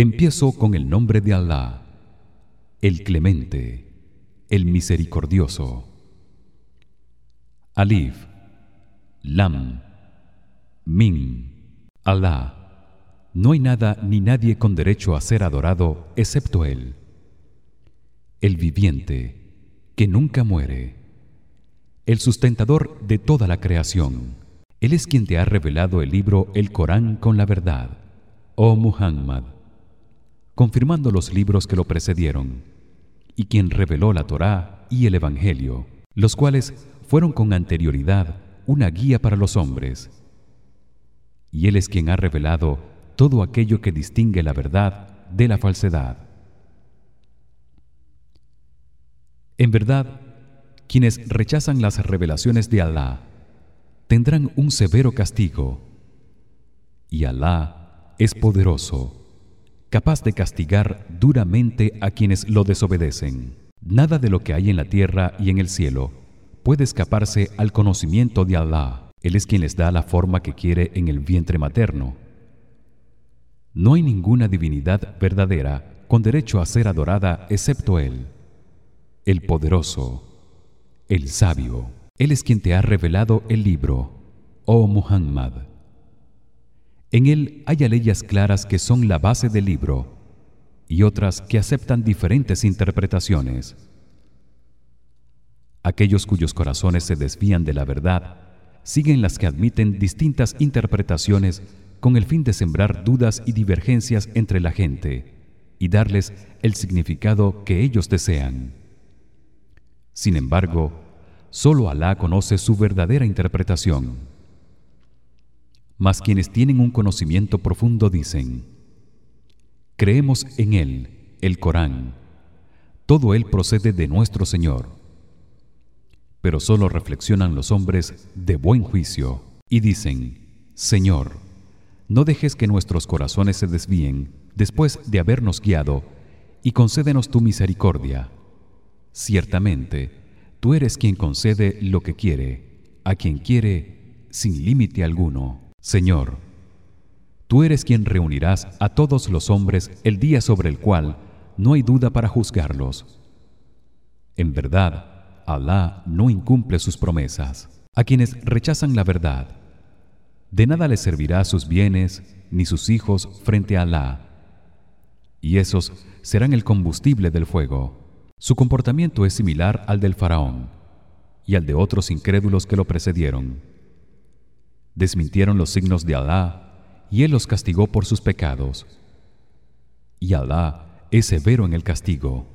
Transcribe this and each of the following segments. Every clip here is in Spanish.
Empiezo con el nombre de Allah, el Clemente, el Misericordioso. Alif Lam Mim Allah no hay nada ni nadie con derecho a ser adorado excepto él. El viviente que nunca muere. El sustentador de toda la creación. Él es quien te ha revelado el libro el Corán con la verdad. Oh Muhammad confirmando los libros que lo precedieron y quien reveló la Torá y el evangelio los cuales fueron con anterioridad una guía para los hombres. Y él es quien ha revelado todo aquello que distingue la verdad de la falsedad. En verdad quienes rechazan las revelaciones de Alá tendrán un severo castigo y Alá es poderoso capaz de castigar duramente a quienes lo desobedecen. Nada de lo que hay en la tierra y en el cielo puede escaparse al conocimiento de Alá. Él es quien les da la forma que quiere en el vientre materno. No hay ninguna divinidad verdadera con derecho a ser adorada excepto él. El poderoso el sabio. Él es quien te ha revelado el libro oh Muhammad en él hay leyes claras que son la base del libro y otras que aceptan diferentes interpretaciones. Aquellos cuyos corazones se desvían de la verdad siguen las que admiten distintas interpretaciones con el fin de sembrar dudas y divergencias entre la gente y darles el significado que ellos desean. Sin embargo solo Alá conoce su verdadera interpretación mas quienes tienen un conocimiento profundo dicen creemos en él el Corán. Todo él procede de nuestro Señor. Pero solo reflexionan los hombres de buen juicio y dicen Señor no dejes que nuestros corazones se desvíen después de habernos guiado y concédenos tu misericordia. Ciertamente tú eres quien concede lo que quiere a quien quiere sin límite alguno Señor tú eres quien reunirás a todos los hombres el día sobre el cual no hay duda para juzgarlos en verdad Alá no incumple sus promesas. A quienes rechazan la verdad, de nada les servirá sus bienes ni sus hijos frente a Alá. Y esos serán el combustible del fuego. Su comportamiento es similar al del faraón y al de otros incrédulos que lo precedieron. Desmintieron los signos de Alá y él los castigó por sus pecados. Y Alá es severo en el castigo.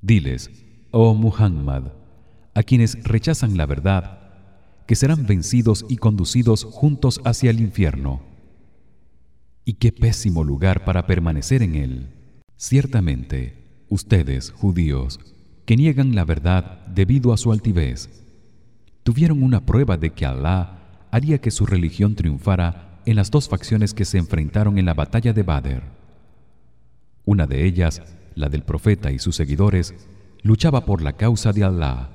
Diles, oh Muhammad, a quienes rechazan la verdad que serán vencidos y conducidos juntos hacia el infierno y qué pésimo lugar para permanecer en él ciertamente ustedes judíos que niegan la verdad debido a su altivez tuvieron una prueba de que Alá haría que su religión triunfara en las dos facciones que se enfrentaron en la batalla de Badr una de ellas la del profeta y sus seguidores luchaba por la causa de Alá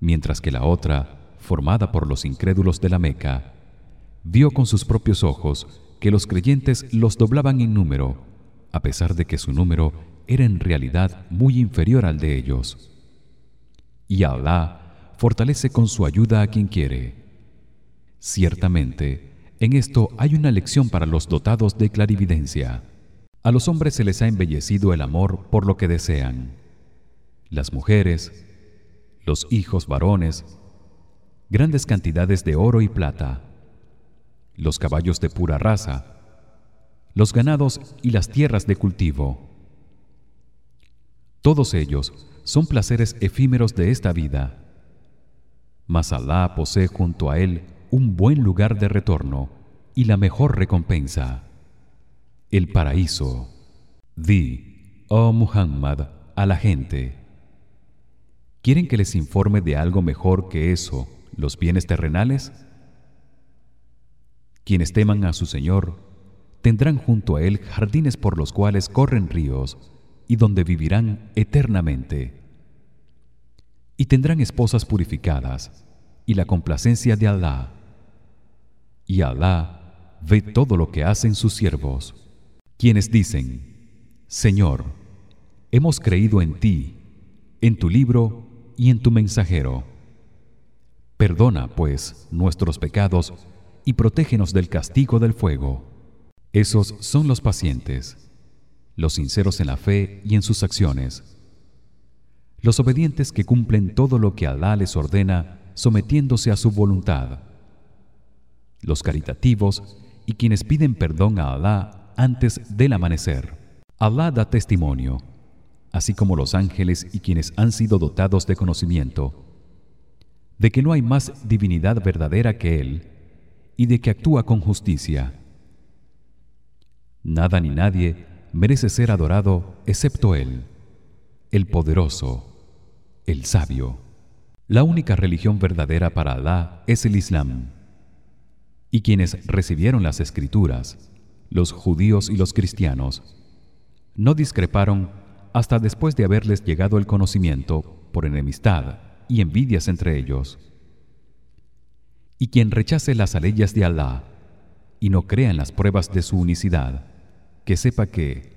mientras que la otra, formada por los incrédulos de la Meca, vio con sus propios ojos que los creyentes los doblaban en número, a pesar de que su número era en realidad muy inferior al de ellos. Y Alá fortalece con su ayuda a quien quiere. Ciertamente, en esto hay una lección para los dotados de clarividencia. A los hombres se les ha embellecido el amor por lo que desean. Las mujeres, los hijos varones, grandes cantidades de oro y plata, los caballos de pura raza, los ganados y las tierras de cultivo. Todos ellos son placeres efímeros de esta vida. Mas Alá posee junto a él un buen lugar de retorno y la mejor recompensa, el paraíso. Di, oh Muhammad, a la gente: ¿Quieren que les informe de algo mejor que eso, los bienes terrenales? Quienes teman a su Señor tendrán junto a él jardines por los cuales corren ríos y donde vivirán eternamente. Y tendrán esposas purificadas y la complacencia de Alá. Y Alá ve todo lo que hacen sus siervos. Quienes dicen: Señor hemos creído en ti en tu libro y en tu mensajero. Perdona pues nuestros pecados y protégenos del castigo del fuego. Esos son los pacientes los sinceros en la fe y en sus acciones. Los obedientes que cumplen todo lo que Alá les ordena sometiéndose a su voluntad los caritativos y quienes piden perdón a Alá antes del amanecer. Alá da testimonio así como los ángeles y quienes han sido dotados de conocimiento de que no hay más divinidad verdadera que él y de que actúa con justicia. Nada ni nadie merece ser adorado excepto él el poderoso el sabio. La única religión verdadera para Alá es el Islam y quienes recibieron las escrituras los judíos y los cristianos no discreparon hasta después de haberles llegado el conocimiento por enemistad y envidias entre ellos. Y quien rechace las leyes de Alá y no crea en las pruebas de su unicidad que sepa que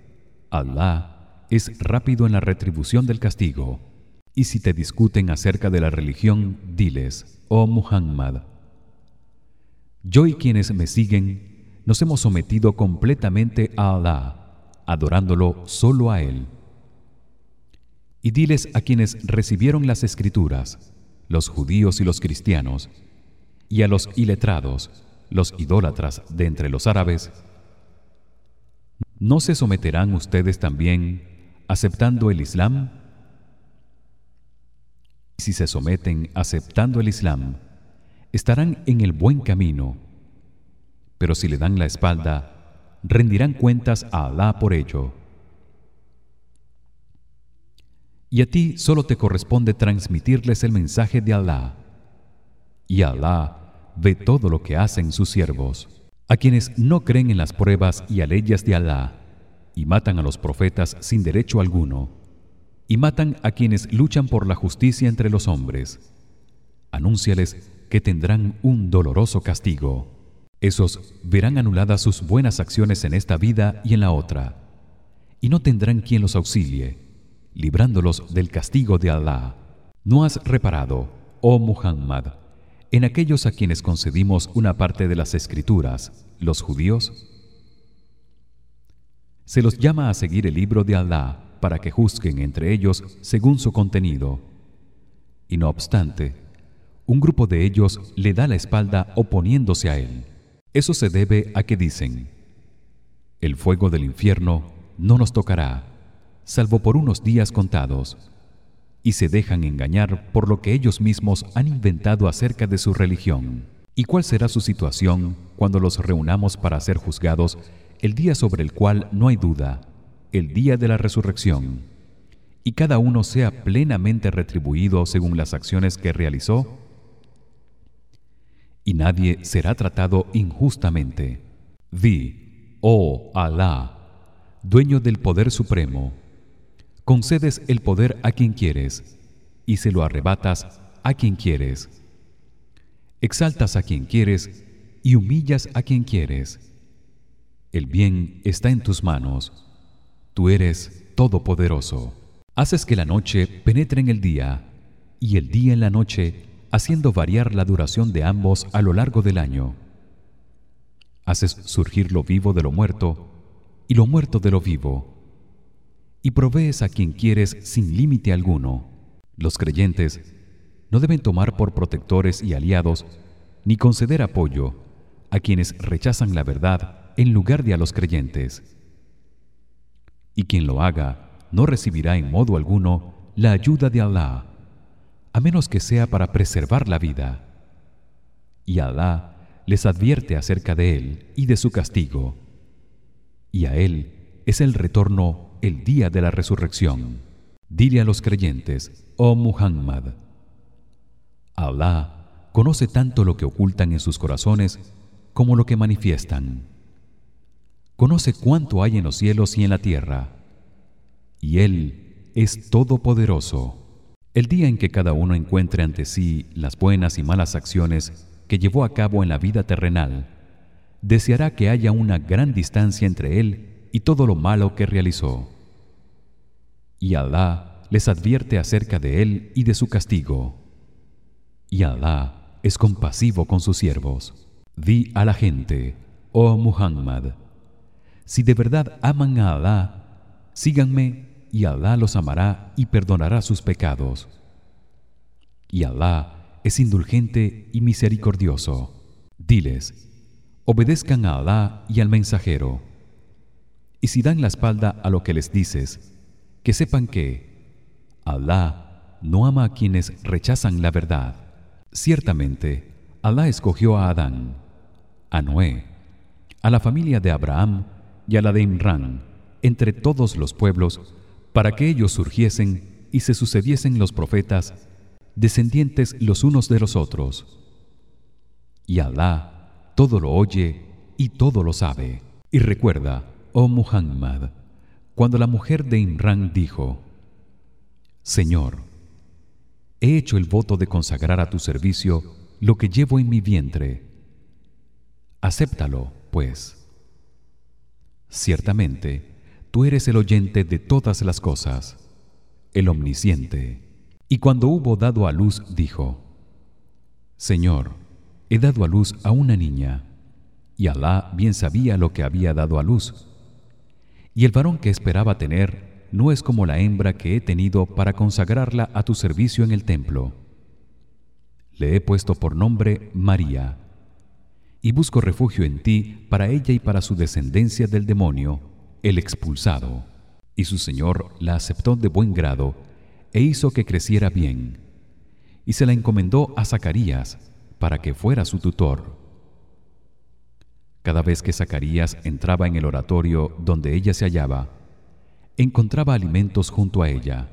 Alá es rápido en la retribución del castigo y si te discuten acerca de la religión diles oh Muhammad yo y quienes me siguen nos hemos sometido completamente a Alá adorándolo solo a él y diles a quienes recibieron las escrituras los judíos y los cristianos y a los iletrados los idólatras de entre los árabes ¿No se someterán ustedes también aceptando el Islam? Si se someten aceptando el Islam, estarán en el buen camino. Pero si le dan la espalda, rendirán cuentas a Alá por ello. Y a ti solo te corresponde transmitirles el mensaje de Alá. Y Alá ve todo lo que hacen sus siervos a quienes no creen en las pruebas y a leyes de Alá y matan a los profetas sin derecho alguno y matan a quienes luchan por la justicia entre los hombres anúnciales que tendrán un doloroso castigo. Esos verán anuladas sus buenas acciones en esta vida y en la otra y no tendrán quien los auxilie librándolos del castigo de Alá. No has reparado oh Muhammad en aquellos a quienes concedimos una parte de las escrituras los judíos se los llama a seguir el libro de Alá para que juzguen entre ellos según su contenido. Y no obstante un grupo de ellos le da la espalda oponiéndose a él eso se debe a que dicen el fuego del infierno no nos tocará salvo por unos días contados y se dejan engañar por lo que ellos mismos han inventado acerca de su religión. ¿Y cuál será su situación cuando los reunamos para ser juzgados el día sobre el cual no hay duda, el día de la resurrección, y cada uno sea plenamente retribuido según las acciones que realizó? Y nadie será tratado injustamente. Di, oh Alá, dueño del poder supremo, concedes el poder a quien quieres y se lo arrebatas a quien quieres. Exaltas a quien quieres y humillas a quien quieres. El bien está en tus manos. Tú eres todopoderoso. Haces que la noche penetre en el día y el día en la noche haciendo variar la duración de ambos a lo largo del año haces surgir lo vivo de lo muerto y lo muerto de lo vivo y provees a quien quieres sin límite alguno. Los creyentes no deben tomar por protectores y aliados ni conceder apoyo a quienes rechazan la verdad en lugar de a los creyentes. Y quien lo haga no recibirá en modo alguno la ayuda de Alá, a menos que sea para preservar la vida. Y Alá les advierte acerca de él y de su castigo. Y a él es el retorno el día de la resurrección. Dile a los creyentes, oh Muhammad, Allah conoce tanto lo que ocultan en sus corazones como lo que manifiestan. Conoce cuánto hay en los cielos y en la tierra, y él es todopoderoso. El día en que cada uno encuentre ante sí las buenas y malas acciones que llevó a cabo en la vida terrenal, deseará que haya una gran distancia entre él y todo lo malo que realizó. Y Alá les advierte acerca de él y de su castigo. Y Alá es compasivo con sus siervos. Di a la gente oh Muhammad si de verdad aman a Alá síganme y Alá los amará y perdonará sus pecados. Y Alá es indulgente y misericordioso. Diles obedezcan a Alá y al mensajero. Y si dan la espalda a lo que les dices que sepan que Alá no ama a quienes rechazan la verdad. Ciertamente Alá escogió a Adán a Noé a la familia de Abraham y a la de Imran entre todos los pueblos para que ellos surgiesen y se sucediesen los profetas descendientes los unos de los otros. Y Alá todo lo oye y todo lo sabe. Y recuerda oh Muhammad cuando la mujer de Imran dijo Señor he hecho el voto de consagrar a tu servicio lo que llevo en mi vientre. Acéptalo pues. Ciertamente tú eres el oyente de todas las cosas el omnisciente. Y cuando hubo dado a luz dijo Señor he dado a luz a una niña y Alá bien sabía lo que había dado a luz. Y el varón que esperaba tener no es como la hembra que he tenido para consagrarla a tu servicio en el templo. Le he puesto por nombre María y busco refugio en ti para ella y para su descendencia del demonio el expulsado y su señor la aceptó de buen grado e hizo que creciera bien y se la encomendó a Zacarías para que fuera su tutor cada vez que Zacarías entraba en el oratorio donde ella se hallaba, encontraba alimentos junto a ella.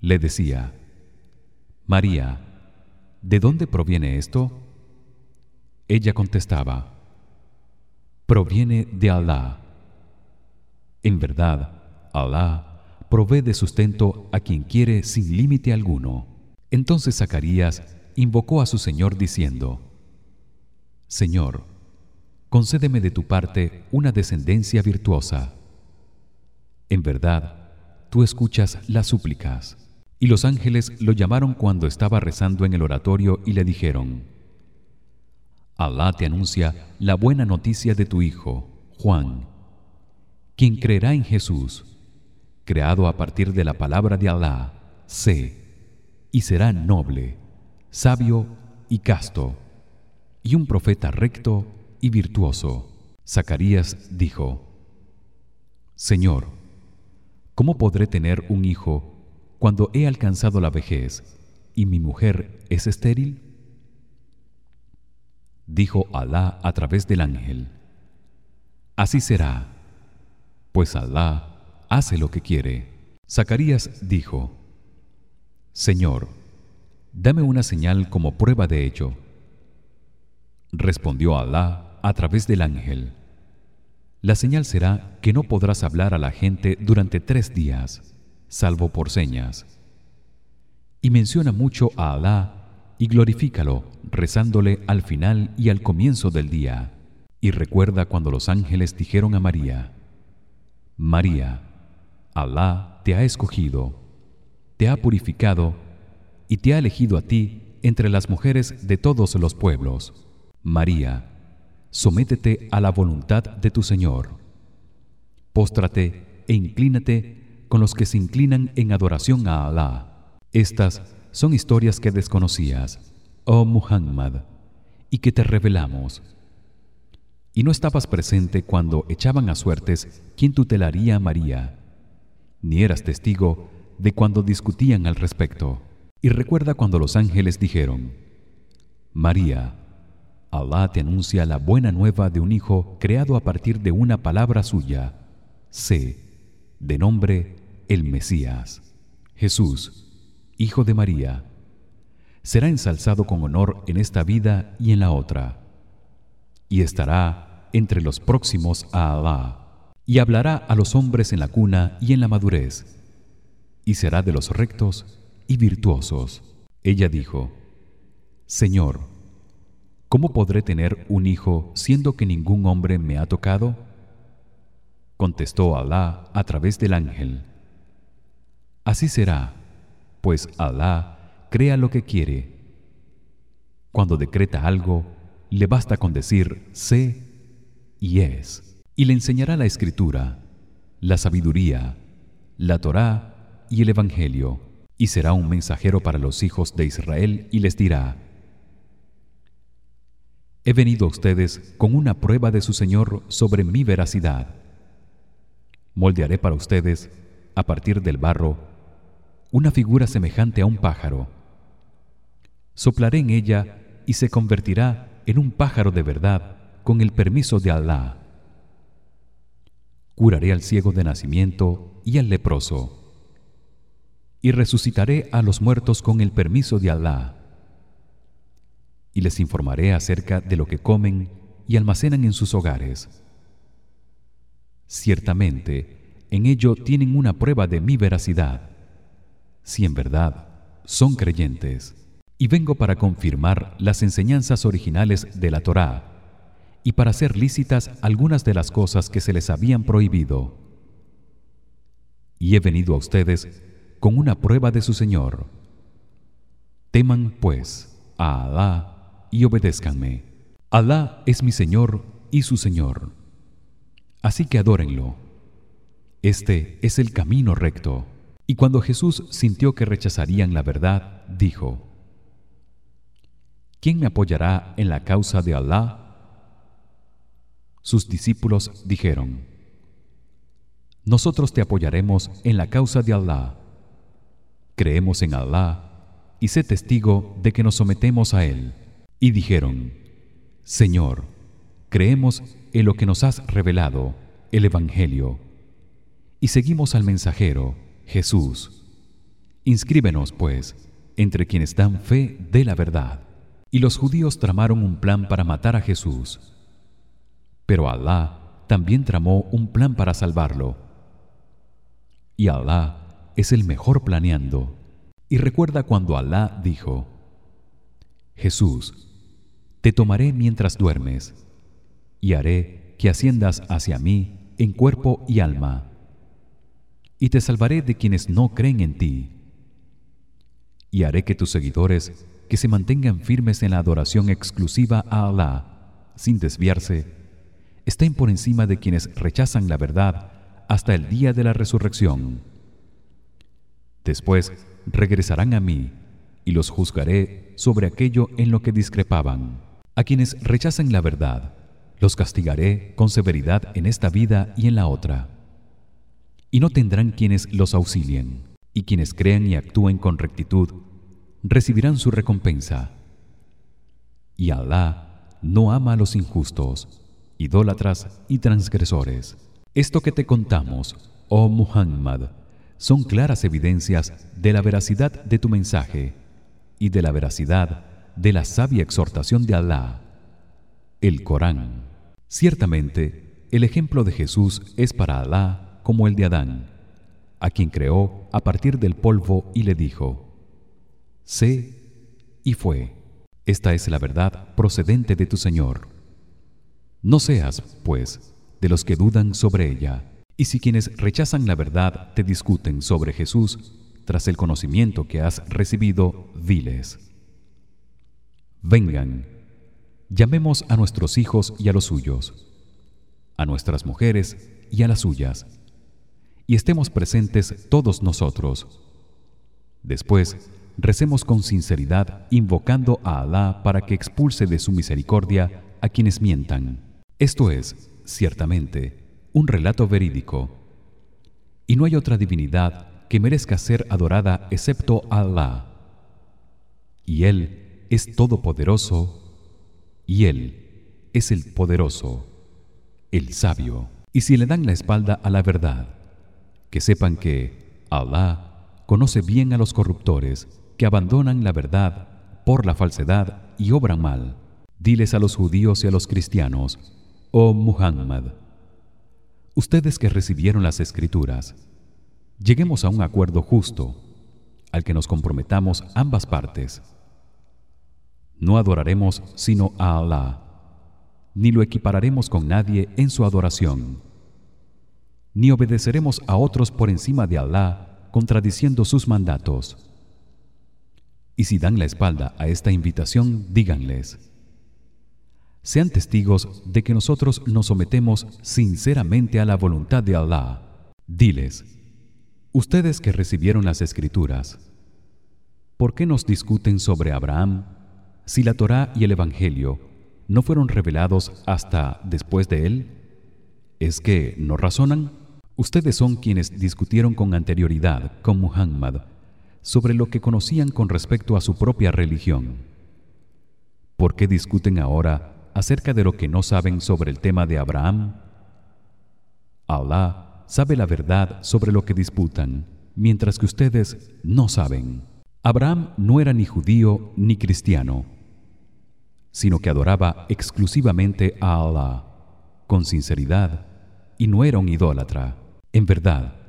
Le decía: "María, ¿de dónde proviene esto?" Ella contestaba: "Proviene de Alá." En verdad, Alá provee de sustento a quien quiere sin límite alguno. Entonces Zacarías invocó a su Señor diciendo: Señor, concédeme de tu parte una descendencia virtuosa en verdad tú escuchas las súplicas y los ángeles lo llamaron cuando estaba rezando en el oratorio y le dijeron Alá te anuncia la buena noticia de tu hijo Juan quien creerá en Jesús creado a partir de la palabra de Alá sé y será noble sabio y casto y un profeta recto y virtuoso. Zacarías dijo: Señor, ¿cómo podré tener un hijo cuando he alcanzado la vejez y mi mujer es estéril? Dijo Alá a través del ángel: Así será, pues Alá hace lo que quiere. Zacarías dijo: Señor, dame una señal como prueba de ello. Respondió Alá a través del ángel. La señal será que no podrás hablar a la gente durante tres días, salvo por señas. Y menciona mucho a Alá y glorifícalo rezándole al final y al comienzo del día. Y recuerda cuando los ángeles dijeron a María: María, Alá te ha escogido, te ha purificado y te ha elegido a ti entre las mujeres de todos los pueblos. María, sométete a la voluntad de tu Señor. Póstrate e inclínate con los que se inclinan en adoración a Alá. Estas son historias que desconocías, oh Muhammad, y que te revelamos. Y no estabas presente cuando echaban a suertes quién tutelaría a María, ni eras testigo de cuando discutían al respecto. Y recuerda cuando los ángeles dijeron: María, Allah te anuncia la buena nueva de un hijo creado a partir de una palabra suya, sé, de nombre el Mesías. Jesús, hijo de María, será ensalzado con honor en esta vida y en la otra, y estará entre los próximos a Allah, y hablará a los hombres en la cuna y en la madurez, y será de los rectos y virtuosos. Ella dijo: Señor, ¿Cómo podré tener un hijo siendo que ningún hombre me ha tocado? Contestó Alá a través del ángel: Así será, pues Alá crea lo que quiere. Cuando decreta algo, le basta con decir sé y es, y le enseñará la escritura, la sabiduría, la Torá y el evangelio, y será un mensajero para los hijos de Israel y les dirá: He venido a ustedes con una prueba de su Señor sobre mi veracidad. Moldearé para ustedes a partir del barro una figura semejante a un pájaro. Soplaré en ella y se convertirá en un pájaro de verdad con el permiso de Alá. Curaré al ciego de nacimiento y al leproso. Y resucitaré a los muertos con el permiso de Alá. Y les informaré acerca de lo que comen y almacenan en sus hogares. Ciertamente, en ello tienen una prueba de mi veracidad, si en verdad son creyentes. Y vengo para confirmar las enseñanzas originales de la Torá y para hacer lícitas algunas de las cosas que se les habían prohibido. Y he venido a ustedes con una prueba de su Señor. Teman pues a Alá y obedézcanme. Alá es mi Señor y su Señor. Así que adórenlo. Este es el camino recto. Y cuando Jesús sintió que rechazarían la verdad, dijo: ¿Quién me apoyará en la causa de Alá? Sus discípulos dijeron: Nosotros te apoyaremos en la causa de Alá. Creemos en Alá y sé testigo de que nos sometemos a él. Y dijeron: Señor, creemos en lo que nos has revelado, el evangelio, y seguimos al mensajero, Jesús. Inscríbenos pues entre quienes dan fe de la verdad. Y los judíos tramaron un plan para matar a Jesús pero Alá también tramó un plan para salvarlo. Y Alá es el mejor planeando. Y recuerda cuando Alá dijo: Jesús, te tomaré mientras duermes y haré que asciendas hacia mí en cuerpo y alma. Y te salvaré de quienes no creen en ti. Y haré que tus seguidores que se mantengan firmes en la adoración exclusiva a Alá, sin desviarse, estén por encima de quienes rechazan la verdad hasta el día de la resurrección. Después regresarán a mí y los juzgaré sobre aquello en lo que discrepaban. A quienes rechazan la verdad los castigaré con severidad en esta vida y en la otra. Y no tendrán quienes los auxilien, y quienes crean y actúen con rectitud recibirán su recompensa. Y Alá no ama a los injustos idólatras y transgresores. Esto que te contamos, oh Muhammad, son claras evidencias de la veracidad de tu mensaje y de la veracidad de la sabia exhortación de Alá, el Corán. Ciertamente, el ejemplo de Jesús es para Alá como el de Adán, a quien creó a partir del polvo y le dijo: Sé y fue. Esta es la verdad procedente de tu Señor. No seas, pues, de los que dudan sobre ella. Y si quienes rechazan la verdad te discuten sobre Jesús tras el conocimiento que has recibido, diles: Vengan, llamemos a nuestros hijos y a los suyos, a nuestras mujeres y a las suyas, y estemos presentes todos nosotros. Después, recemos con sinceridad invocando a Alá para que expulse de su misericordia a quienes mientan. Esto es, ciertamente, un relato verídico. Y no hay otra divinidad que merezca ser adorada excepto Allah. Y él es todopoderoso, y él es el poderoso, el sabio. Y si le dan la espalda a la verdad, que sepan que Allah conoce bien a los corruptores que abandonan la verdad por la falsedad y obran mal. Diles a los judíos y a los cristianos Oh Muhammad, ustedes que recibieron las escrituras, lleguemos a un acuerdo justo al que nos comprometamos ambas partes. No adoraremos sino a Allah, ni lo equipararemos con nadie en su adoración, ni obedeceremos a otros por encima de Allah contradiciendo sus mandatos. Y si dan la espalda a esta invitación, díganles: Sean testigos de que nosotros nos sometemos sinceramente a la voluntad de Allah. Diles: Ustedes que recibieron las escrituras, ¿por qué nos discuten sobre Abraham si la Torá y el evangelio no fueron revelados hasta después de él? ¿Es que no razonan? Ustedes son quienes discutieron con anterioridad con Muhammad sobre lo que conocían con respecto a su propia religión. ¿Por qué discuten ahora acerca de lo que no saben sobre el tema de Abraham? Allah sabe la verdad sobre lo que disputan, mientras que ustedes no saben. Abraham no era ni judío ni cristiano, sino que adoraba exclusivamente a Allah con sinceridad y no era un idólatra. En verdad,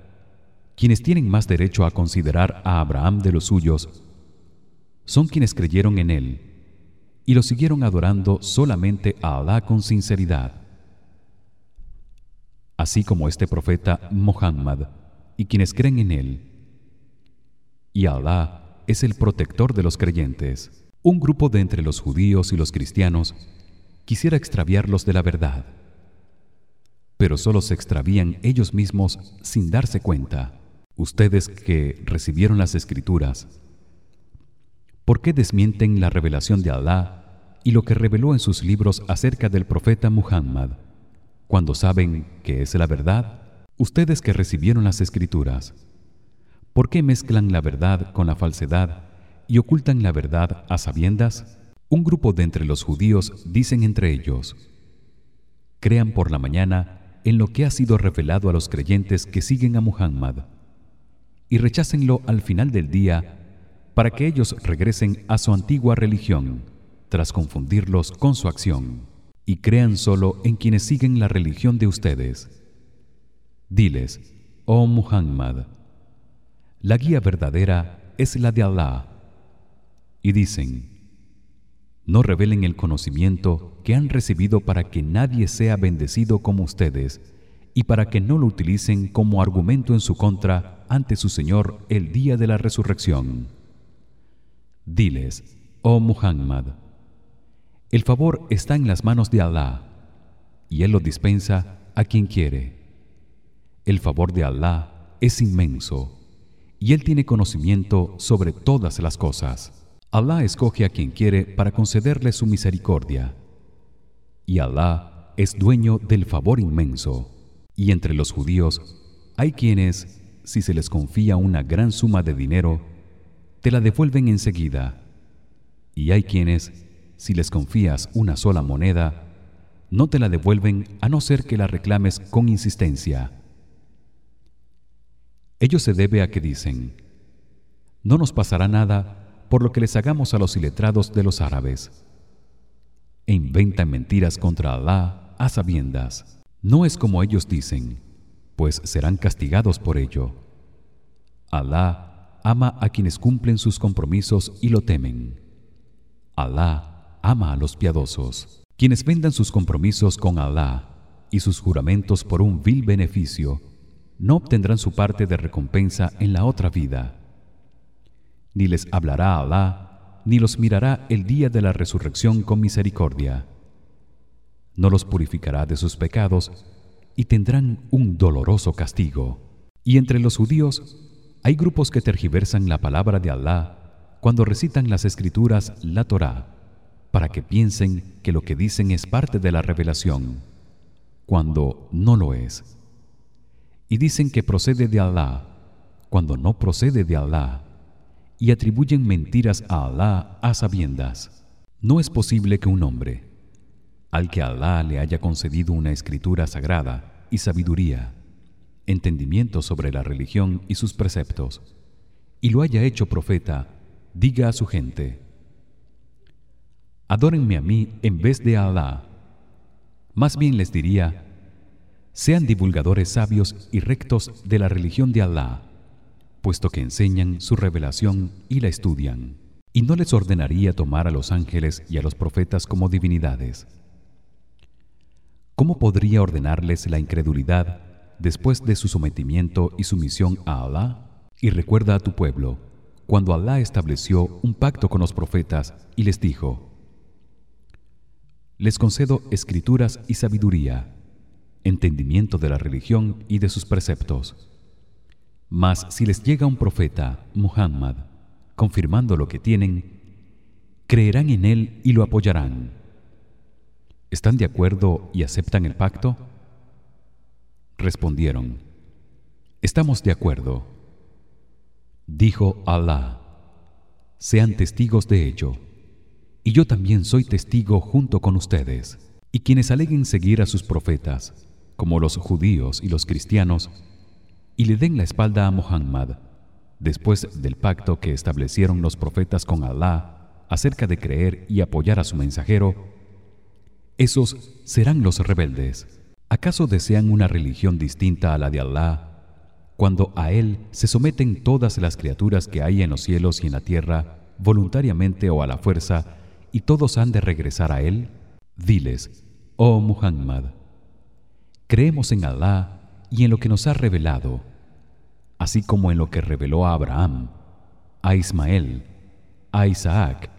quienes tienen más derecho a considerar a Abraham de los suyos son quienes creyeron en él y lo siguieron adorando solamente a Allah con sinceridad. Así como este profeta Muhammad y quienes creen en él. Y Allah es el protector de los creyentes. Un grupo de entre los judíos y los cristianos quisiera extraviarlos de la verdad pero solo se extravían ellos mismos sin darse cuenta. Ustedes que recibieron las escrituras, ¿por qué desmienten la revelación de Allah y lo que reveló en sus libros acerca del profeta Muhammad cuando saben que es la verdad? Ustedes que recibieron las escrituras, ¿por qué mezclan la verdad con la falsedad y ocultan la verdad a sabiendas? Un grupo de entre los judíos dicen entre ellos: Crean por la mañana en lo que ha sido revelado a los creyentes que siguen a Muhammad y rechácenlo al final del día para que ellos regresen a su antigua religión tras confundirlos con su acción y crean solo en quienes siguen la religión de ustedes. Diles oh Muhammad la guía verdadera es la de Allah y dicen no revelen el conocimiento que han recibido para que nadie sea bendecido como ustedes y para que no lo utilicen como argumento en su contra ante su Señor el día de la resurrección. Diles, oh Muhammad, el favor está en las manos de Allah y él lo dispensa a quien quiere. El favor de Allah es inmenso y él tiene conocimiento sobre todas las cosas. Allah escoge a quien quiere para concederle su misericordia. Y Allah es dueño del favor inmenso. Y entre los judíos hay quienes, si se les confía una gran suma de dinero, te la devuelven enseguida. Y hay quienes, si les confías una sola moneda, no te la devuelven a no ser que la reclames con insistencia. Ello se debe a que dicen: No nos pasará nada por lo que les hagamos a los iletrados de los árabes e inventan mentiras contra Alá a sabiendas no es como ellos dicen pues serán castigados por ello. Alá ama a quienes cumplen sus compromisos y lo temen. Alá ama a los piadosos. Quienes vendan sus compromisos con Alá y sus juramentos por un vil beneficio no obtendrán su parte de recompensa en la otra vida. Ni les hablará Alá ni los mirará el día de la resurrección con misericordia. No los purificará de sus pecados y tendrán un doloroso castigo y entre los judíos hay grupos que tergiversan la palabra de Alá cuando recitan las escrituras la Torá para que piensen que lo que dicen es parte de la revelación cuando no lo es y dicen que procede de Alá cuando no procede de Alá y atribuyen mentiras a Alá a sabiendas. No es posible que un hombre al que Alá le haya concedido una escritura sagrada y sabiduría, entendimiento sobre la religión y sus preceptos, y lo haya hecho profeta, diga a su gente: Adórenme a mí en vez de a Alá. Más bien les diría: Sean divulgadores sabios y rectos de la religión de Alá puesto que enseñan su revelación y la estudian y no les ordenaría tomar a los ángeles y a los profetas como divinidades ¿Cómo podría ordenarles la incredulidad después de su sometimiento y sumisión a Allah? Y recuerda a tu pueblo cuando Alá estableció un pacto con los profetas y les dijo: Les concedo escrituras y sabiduría, entendimiento de la religión y de sus preceptos. Mas si les llega un profeta, Muhammad, confirmando lo que tienen, creerán en él y lo apoyarán. ¿Están de acuerdo y aceptan el pacto? Respondieron: Estamos de acuerdo. Dijo Alá: Sean testigos de ello, y yo también soy testigo junto con ustedes. Y quienes aleguen seguir a sus profetas, como los judíos y los cristianos, y le den la espalda a Muhammad después del pacto que establecieron los profetas con Alá acerca de creer y apoyar a su mensajero esos serán los rebeldes. Acaso desean una religión distinta a la de Alá cuando a él se someten todas las criaturas que hay en los cielos y en la tierra voluntariamente o a la fuerza y todos han de regresar a él diles oh Muhammad creemos en Alá y en lo que nos ha revelado así como en lo que reveló a Abraham a Ismael a Isaac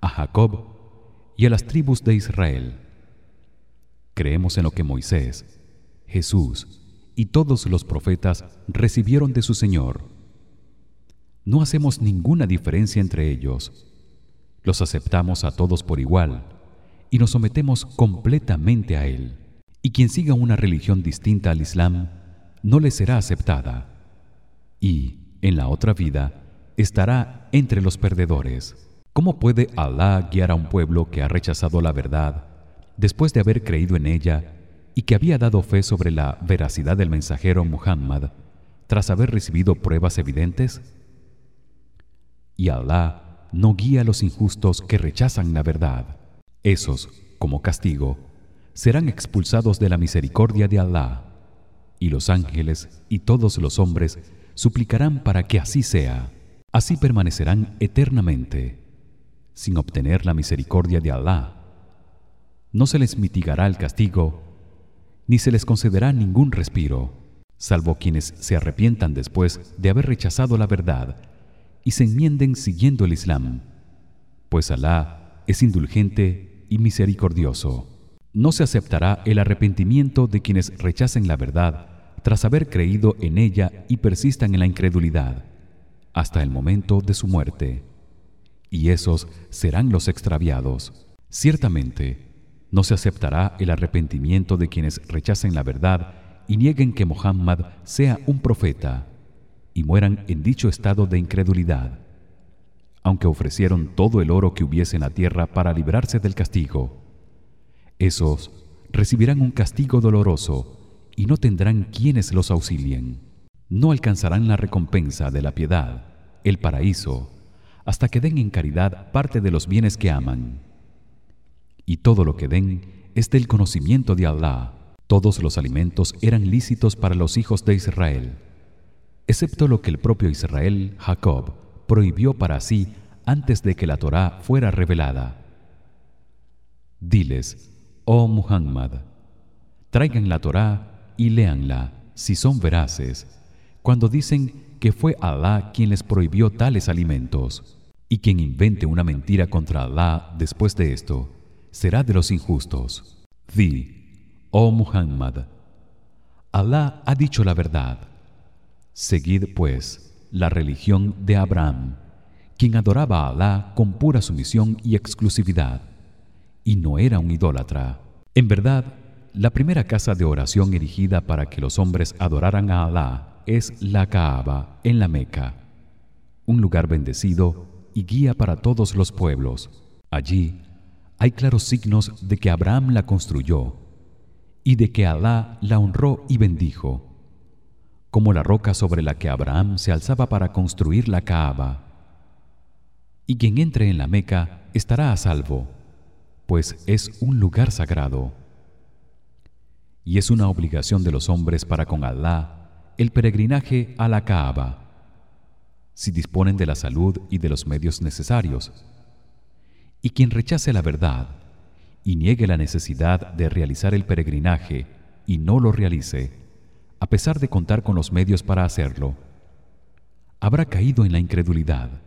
a Jacob y a las tribus de Israel creemos en lo que Moisés Jesús y todos los profetas recibieron de su Señor. No hacemos ninguna diferencia entre ellos. Los aceptamos a todos por igual y nos sometemos completamente a él. Y quien siga una religión distinta al Islam no le será aceptada. Y en la otra vida estará entre los perdedores. ¿Cómo puede Alá guiar a un pueblo que ha rechazado la verdad después de haber creído en ella y que había dado fe sobre la veracidad del mensajero Muhammad tras haber recibido pruebas evidentes? Y Alá no guía a los injustos que rechazan la verdad. Esos, como castigo, serán expulsados de la misericordia de Alá y los ángeles y todos los hombres suplicarán para que así sea así permanecerán eternamente sin obtener la misericordia de Alá no se les mitigará el castigo ni se les concederá ningún respiro salvo quienes se arrepientan después de haber rechazado la verdad y se enmienden siguiendo el Islam. Pues Alá es indulgente y misericordioso. No se aceptará el arrepentimiento de quienes rechacen la verdad tras haber creído en ella y persistan en la incredulidad hasta el momento de su muerte. Y esos serán los extraviados. Ciertamente no se aceptará el arrepentimiento de quienes rechacen la verdad y nieguen que Muhammad sea un profeta y mueran en dicho estado de incredulidad. Aunque ofrecieron todo el oro que hubiese en la tierra para librarse del castigo esos recibirán un castigo doloroso y no tendrán quienes los auxilien. No alcanzarán la recompensa de la piedad el paraíso hasta que den en caridad parte de los bienes que aman y todo lo que den es del conocimiento de Allah todos los alimentos eran lícitos para los hijos de Israel excepto lo que el propio Israel Jacob prohibió para sí antes de que la Torá fuera revelada. Diles oh Muhammad traigan la Torá y léanla si son veraces cuando dicen que fue Alá quien les prohibió tales alimentos y quien invente una mentira contra Alá después de esto será de los injustos di oh Muhammad Alá ha dicho la verdad seguid pues la religión de Abraham quien adoraba a Alá con pura sumisión y exclusividad y no era un idólatra. En verdad, la primera casa de oración erigida para que los hombres adoraran a Alá es la Kaaba en la Meca, un lugar bendecido y guía para todos los pueblos. Allí hay claros signos de que Abraham la construyó y de que Alá la honró y bendijo, como la roca sobre la que Abraham se alzaba para construir la Kaaba. Y quien entre en la Meca estará a salvo pues es un lugar sagrado y es una obligación de los hombres para con Alá el peregrinaje a la Kaaba si disponen de la salud y de los medios necesarios y quien rechace la verdad y niegue la necesidad de realizar el peregrinaje y no lo realice a pesar de contar con los medios para hacerlo habrá caído en la incredulidad.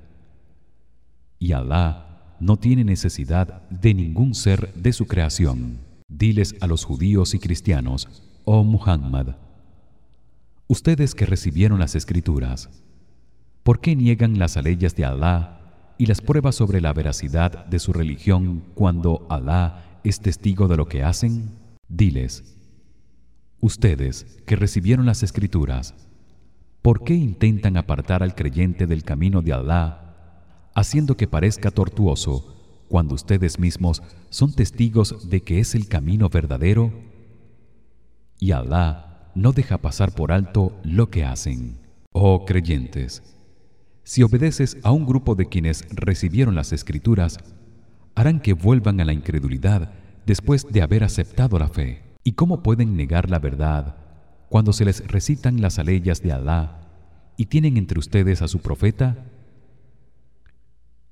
Y Alá no tiene necesidad de ningún ser de su creación. Diles a los judíos y cristianos, oh Muhammad, ustedes que recibieron las escrituras, ¿por qué niegan las leyes de Alá y las pruebas sobre la veracidad de su religión cuando Alá es testigo de lo que hacen? Diles: Ustedes que recibieron las escrituras, ¿por qué intentan apartar al creyente del camino de Alá, haciendo que parezca tortuoso cuando ustedes mismos son testigos de que es el camino verdadero? Y Alá no deja pasar por alto lo que hacen. Oh creyentes, si obedeces a un grupo de quienes recibieron las escrituras, harán que vuelvan a la incredulidad después de haber aceptado la fe. ¿Y cómo pueden negar la verdad cuando se les recitan las aleyas de Alá y tienen entre ustedes a su profeta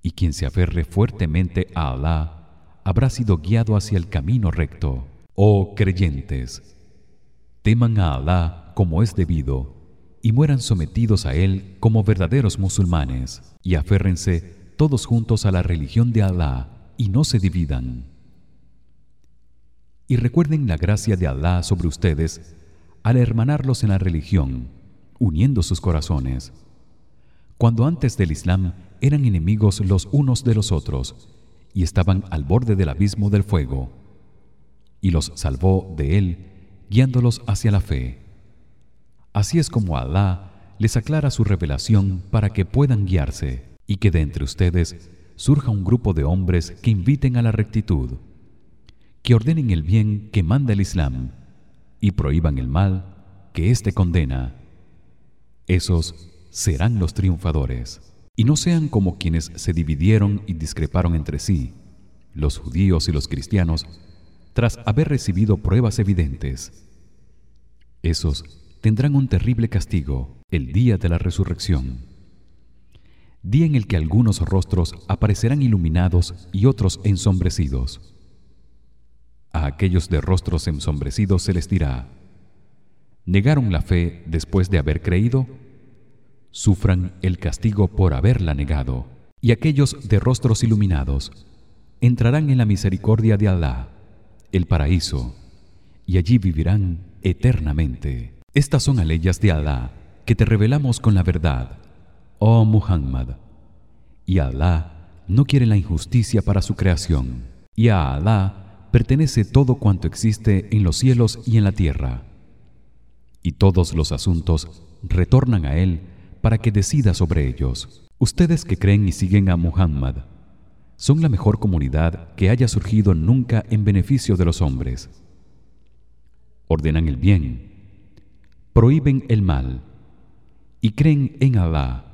y quien se aferre fuertemente a Alá habrá sido guiado hacia el camino recto oh creyentes teman a Alá como es debido y mueran sometidos a él como verdaderos musulmanes y aférrense todos juntos a la religión de Alá y no se dividan. Y recuerden la gracia de Alá sobre ustedes al hermanarlos en la religión uniendo sus corazones. Cuando antes del Islam eran enemigos los unos de los otros y estaban al borde del abismo del fuego y los salvó de él guiándolos hacia la fe así es como Alá les aclara su revelación para que puedan guiarse y que de entre ustedes surja un grupo de hombres que inviten a la rectitud que ordenen el bien que manda el Islam y prohíban el mal que éste condena. Esos serán los triunfadores. Y no sean como quienes se dividieron y discreparon entre sí los judíos y los cristianos tras haber recibido pruebas evidentes. Esos tendrán un terrible castigo el día de la resurrección. Día en el que algunos rostros aparecerán iluminados y otros ensombrecidos. A aquellos de rostros ensombrecidos se les dirá negaron la fe después de haber creído sufran el castigo por haberla negado. Y aquellos de rostros iluminados entrarán en la misericordia de Alá el paraíso y allí vivirán eternamente estas son leyes de Alá que te revelamos con la verdad oh Muhammad. Y Alá no quiere la injusticia para su creación. Y a Alá pertenece todo cuanto existe en los cielos y en la tierra. Y todos los asuntos retornan a él para que decida sobre ellos. Ustedes que creen y siguen a Muhammad son la mejor comunidad que haya surgido nunca en beneficio de los hombres. Ordenan el bien prohíben el mal y creen en Alá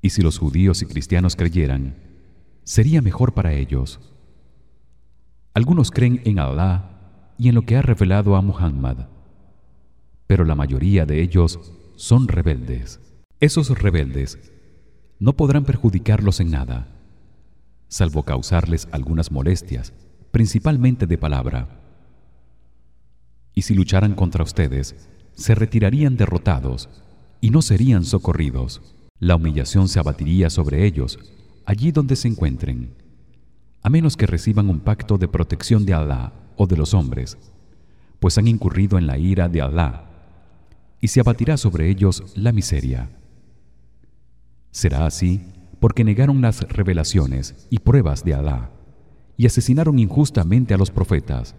y si los judíos y cristianos creyeran sería mejor para ellos algunos creen en Alá y en lo que ha revelado a Muhammad, pero la mayoría de ellos son rebeldes. Esos rebeldes no podrán perjudicarlos en nada, salvo causarles algunas molestias, principalmente de palabra. Y si lucharan contra ustedes, se retirarían derrotados y no serían socorridos. La humillación se abatiría sobre ellos allí donde se encuentren a menos que reciban un pacto de protección de Alá o de los hombres pues han incurrido en la ira de Alá y se abatirá sobre ellos la miseria será así porque negaron las revelaciones y pruebas de Alá y asesinaron injustamente a los profetas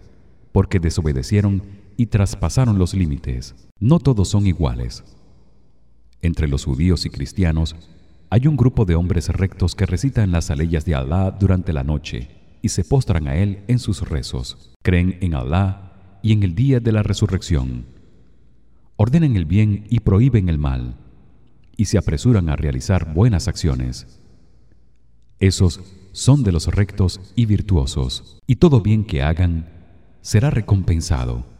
porque desobedecieron y traspasaron los límites no todos son iguales entre los judíos y cristianos hay un grupo de hombres rectos que recitan las aleyas de Alá durante la noche y se postran a él en sus rezos. Creen en Alá y en el día de la resurrección. Ordenan el bien y prohíben el mal y se apresuran a realizar buenas acciones. Esos son de los rectos y virtuosos, y todo bien que hagan será recompensado.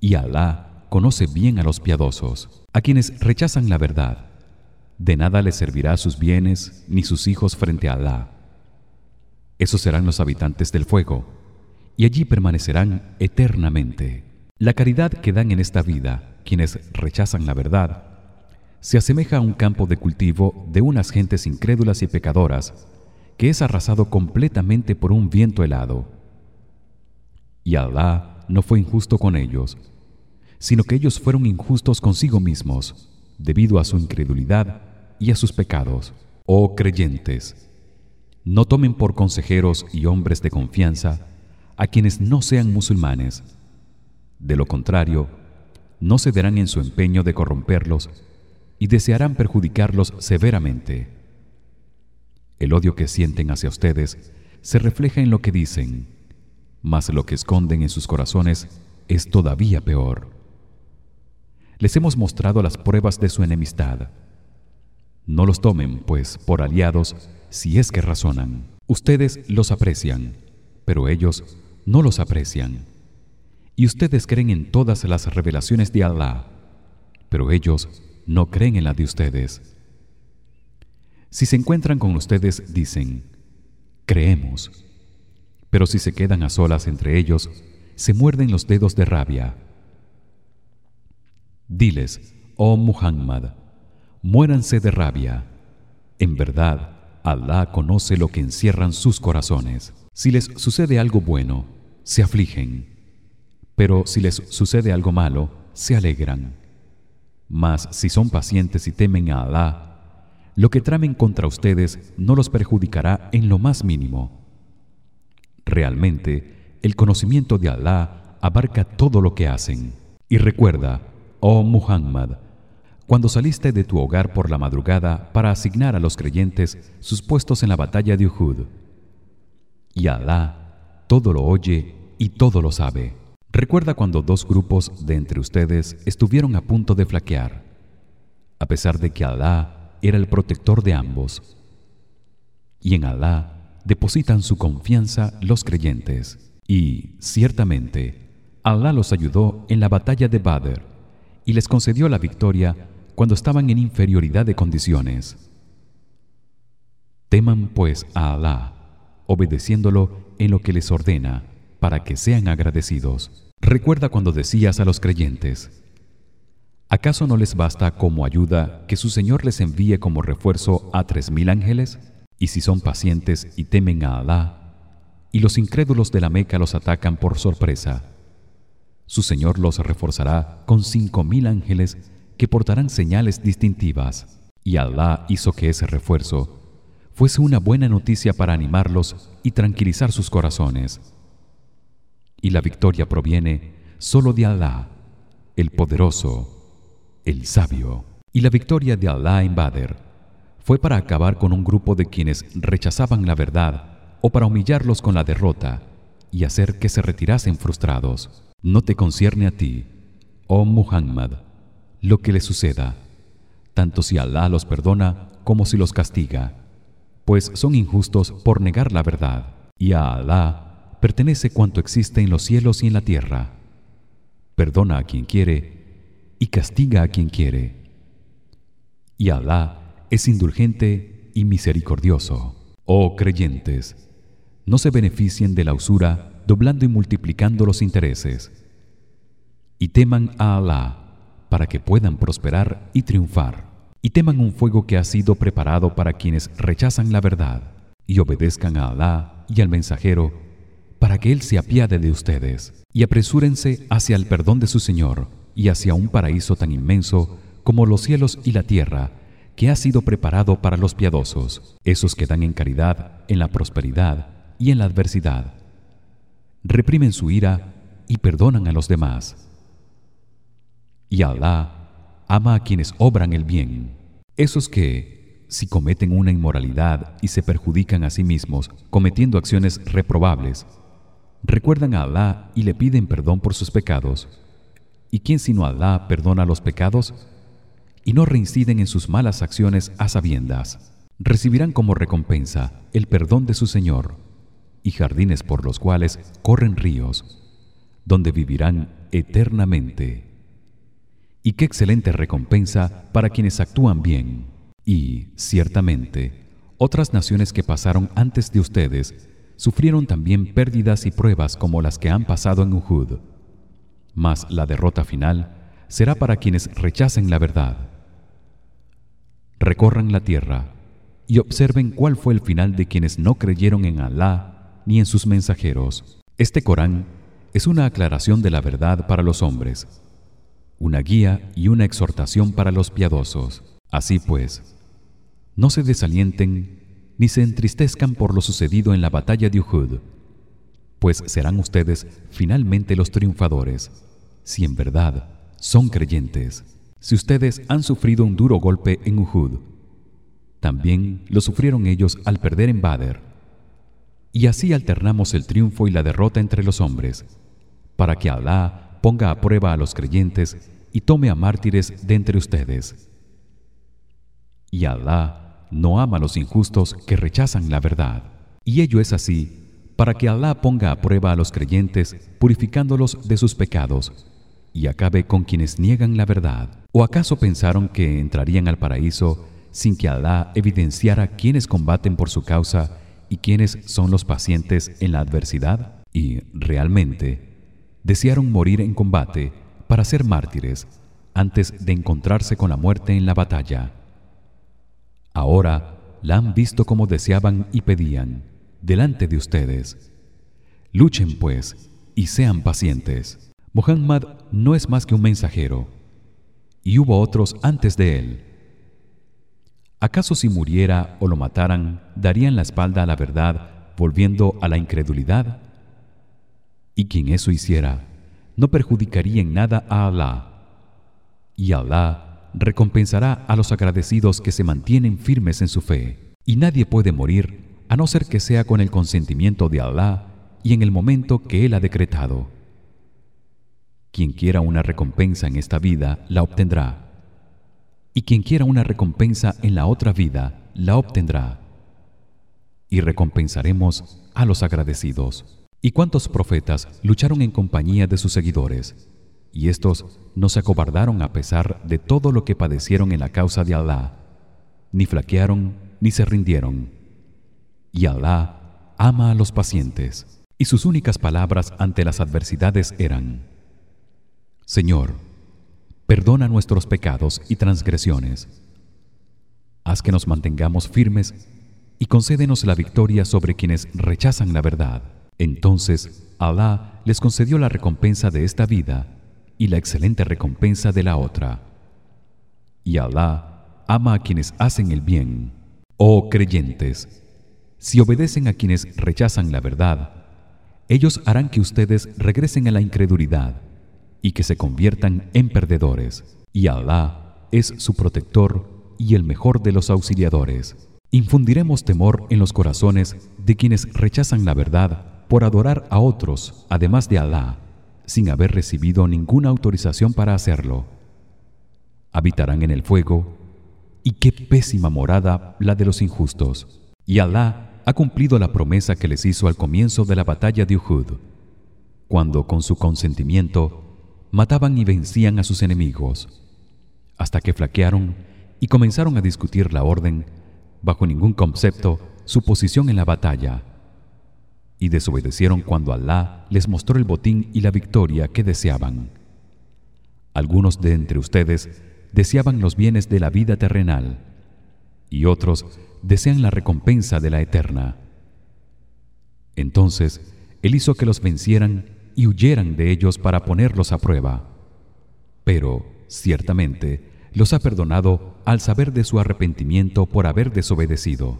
Y Alá conoce bien a los piadosos, a quienes rechazan la verdad de nada les servirá sus bienes ni sus hijos frente a Alá. Esos serán los habitantes del fuego y allí permanecerán eternamente. La caridad que dan en esta vida quienes rechazan la verdad se asemeja a un campo de cultivo de unas gentes incrédulas y pecadoras que es arrasado completamente por un viento helado. Y Allah no fue injusto con ellos, sino que ellos fueron injustos consigo mismos debido a su incredulidad y a sus pecados. Oh creyentes, no tomen por consejeros y hombres de confianza a quienes no sean musulmanes. De lo contrario, no cederán en su empeño de corromperlos y desearán perjudicarlos severamente. El odio que sienten hacia ustedes se refleja en lo que dicen, mas lo que esconden en sus corazones es todavía peor. Les hemos mostrado las pruebas de su enemistad. No los tomen, pues, por aliados si es que razonan. Ustedes los aprecian, pero ellos no los aprecian. Y ustedes creen en todas las revelaciones de Allah, pero ellos no creen en la de ustedes. Si se encuentran con ustedes dicen: "Creemos." Pero si se quedan a solas entre ellos, se muerden los dedos de rabia. Diles: "Oh Muhammad, muéranse de rabia. En verdad, Allah conoce lo que encierran sus corazones. Si les sucede algo bueno, se afligen, pero si les sucede algo malo, se alegran. Mas si son pacientes y temen a Allah, lo que tramen contra ustedes no los perjudicará en lo más mínimo. Realmente, el conocimiento de Alá abarca todo lo que hacen. Y recuerda, oh Muhammad, cuando saliste de tu hogar por la madrugada para asignar a los creyentes sus puestos en la batalla de Uhud. Y Alá todo lo oye y todo lo sabe. Recuerda cuando dos grupos de entre ustedes estuvieron a punto de flaquear, a pesar de que Alá era el protector de ambos. Y en Alá depositan su confianza los creyentes. Y ciertamente Alá los ayudó en la batalla de Badr y les concedió la victoria cuando estaban en inferioridad de condiciones. Teman pues a Alá, obedeciéndolo en lo que les ordena, para que sean agradecidos. Recuerda cuando decías a los creyentes: ¿Acaso no les basta como ayuda que su Señor les envíe como refuerzo a tres mil ángeles? Y si son pacientes y temen a Alá, y los incrédulos de la Meca los atacan por sorpresa, su Señor los reforzará con cinco mil ángeles que portarán señales distintivas. Y Alá hizo que ese refuerzo fuese una buena noticia para animarlos y tranquilizar sus corazones. Y la victoria proviene solo de Alá, el poderoso, el sabio. Y la victoria de Allah en Badr fue para acabar con un grupo de quienes rechazaban la verdad o para humillarlos con la derrota y hacer que se retirasen frustrados. No te concierne a ti, oh Muhammad, lo que les suceda, tanto si Allah los perdona como si los castiga, pues son injustos por negar la verdad, y a Allah pertenece cuanto existe en los cielos y en la tierra. Perdona a quien quiere y castiga a quien quiere. Y Alá es indulgente y misericordioso. Oh creyentes, no se beneficien de la usura doblando y multiplicando los intereses. Y teman a Alá para que puedan prosperar y triunfar. Y teman un fuego que ha sido preparado para quienes rechazan la verdad y obedezcan a Alá y al mensajero para que él se apiade de ustedes y apresúrense hacia el perdón de su Señor y hacia un paraíso tan inmenso como los cielos y la tierra que ha sido preparado para los piadosos esos que dan en caridad en la prosperidad y en la adversidad. Reprimen su ira y perdonan a los demás. Y Allah ama a quienes obran el bien. Esos que si cometen una inmoralidad y se perjudican a sí mismos cometiendo acciones reprobables recuerdan a Allah y le piden perdón por sus pecados. ¿Y quién sino Alá perdona los pecados? Y no reinciden en sus malas acciones a sabiendas. Recibirán como recompensa el perdón de su Señor y jardines por los cuales corren ríos, donde vivirán eternamente. Y qué excelente recompensa para quienes actúan bien. Y ciertamente otras naciones que pasaron antes de ustedes sufrieron también pérdidas y pruebas como las que han pasado en Uhud mas la derrota final será para quienes rechacen la verdad recorran la tierra y observen cuál fue el final de quienes no creyeron en Alá ni en sus mensajeros. Este Corán es una aclaración de la verdad para los hombres, una guía y una exhortación para los piadosos. Así pues, no se desalienten ni se entristezcan por lo sucedido en la batalla de Uhud, pues serán ustedes finalmente los triunfadores, si en verdad son creyentes. Si ustedes han sufrido un duro golpe en Uhud, también lo sufrieron ellos al perder en Badr. Y así alternamos el triunfo y la derrota entre los hombres, para que Alá ponga a prueba a los creyentes y tome a mártires de entre ustedes. Y Alá no ama a los injustos que rechazan la verdad. Y ello es así para que Alá ponga a prueba a los creyentes purificándolos de sus pecados y acabe con quienes niegan la verdad. ¿O acaso pensaron que entrarían al paraíso sin que Alá evidenciara quiénes combaten por su causa y quiénes son los pacientes en la adversidad? Y realmente desearon morir en combate para ser mártires antes de encontrarse con la muerte en la batalla. Ahora la han visto como deseaban y pedían delante de ustedes. Luchen pues y sean pacientes. Muhammad no es más que un mensajero y hubo otros antes de él. ¿Acaso si muriera o lo mataran darían la espalda a la verdad volviendo a la incredulidad? Y quien eso hiciera no perjudicaría en nada a Alá. Y Alá recompensará a los agradecidos que se mantienen firmes en su fe. Y nadie puede morir a no ser que sea con el consentimiento de Alá y en el momento que él ha decretado. Quien quiera una recompensa en esta vida la obtendrá. Y quien quiera una recompensa en la otra vida la obtendrá. Y recompensaremos a los agradecidos. ¿Y cuántos profetas lucharon en compañía de sus seguidores? Y estos no se acobardaron a pesar de todo lo que padecieron en la causa de Alá, ni flaquearon ni se rindieron. Y Alá ama a los pacientes. Y sus únicas palabras ante las adversidades eran: Señor, perdona nuestros pecados y transgresiones. Haz que nos mantengamos firmes y concédenos la victoria sobre quienes rechazan la verdad. Entonces Alá les concedió la recompensa de esta vida y la excelente recompensa de la otra. Y Alá ama a quienes hacen el bien. Oh creyentes, si obedecen a quienes rechazan la verdad, ellos harán que ustedes regresen a la incredulidad y que se conviertan en perdedores. Y Alá es su protector y el mejor de los auxiliadores. Infundiremos temor en los corazones de quienes rechazan la verdad por adorar a otros además de Alá sin haber recibido ninguna autorización para hacerlo. Habitarán en el fuego y qué pésima morada la de los injustos. Y Alá ha cumplido la promesa que les hizo al comienzo de la batalla de Uhud cuando con su consentimiento mataban y vencían a sus enemigos hasta que flaquearon y comenzaron a discutir la orden bajo ningún concepto su posición en la batalla. Y desobedecieron cuando Alá les mostró el botín y la victoria que deseaban. Algunos de entre ustedes deseaban los bienes de la vida terrenal y otros desean la recompensa de la eterna. Entonces él hizo que los vencieran y huyeran de ellos para ponerlos a prueba. Pero ciertamente los ha perdonado al saber de su arrepentimiento por haber desobedecido.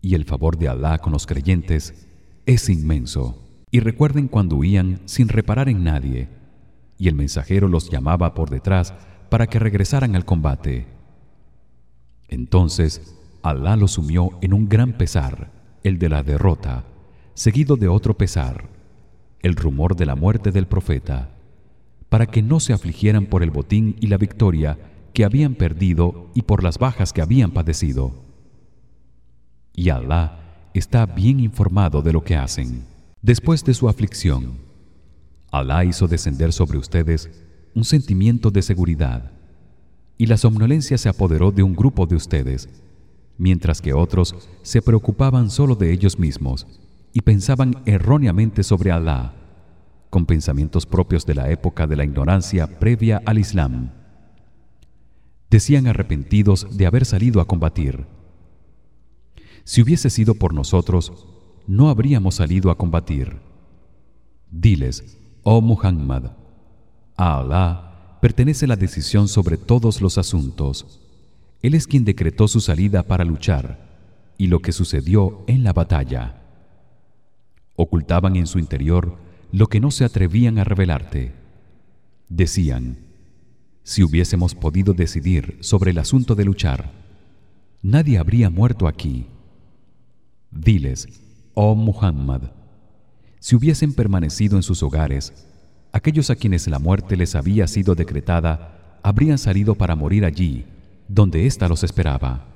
Y el favor de Alá con los creyentes es inmenso. Y recuerden cuando huían sin reparar en nadie. Y el mensajero los llamaba por detrás para que regresaran al combate. Entonces Alá los sumió en un gran pesar el de la derrota seguido de otro pesar el rumor de la muerte del profeta para que no se afligieran por el botín y la victoria que habían perdido y por las bajas que habían padecido. Y Alá está bien informado de lo que hacen. Después de su aflicción Alá hizo descender sobre ustedes un sentimiento de seguridad y la somnolencia se apoderó de un grupo de ustedes mientras que otros se preocupaban solo de ellos mismos y pensaban erróneamente sobre Alá con pensamientos propios de la época de la ignorancia previa al Islam. decían arrepentidos de haber salido a combatir. Si hubiese sido por nosotros no habríamos salido a combatir. Diles oh Muhammad a Allah pertenece la decisión sobre todos los asuntos. Él es quien decretó su salida para luchar y lo que sucedió en la batalla ocultaban en su interior lo que no se atrevían a revelarte. Decían si hubiésemos podido decidir sobre el asunto de luchar nadie habría muerto aquí. Diles oh Muhammad si hubiesen permanecido en sus hogares aquellos a quienes la muerte les había sido decretada habrían salido para morir allí donde ésta los esperaba.